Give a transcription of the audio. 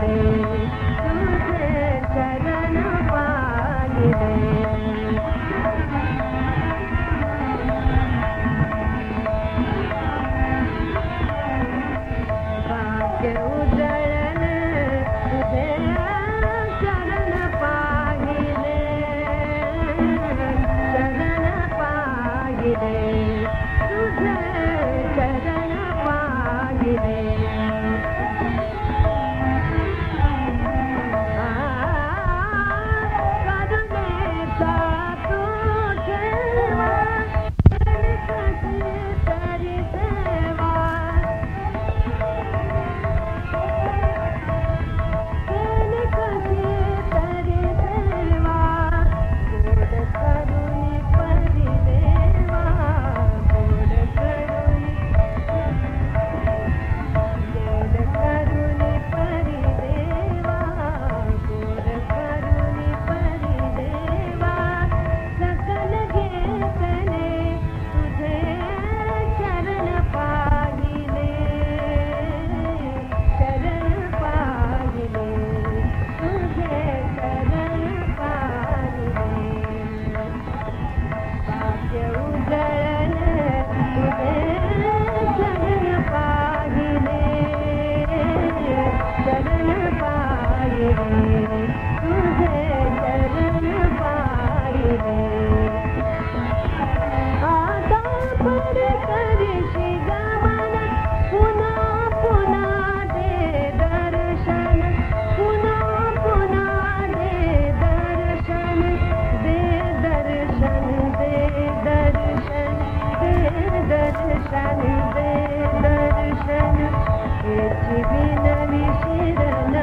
thank you حبيبي ده مشينا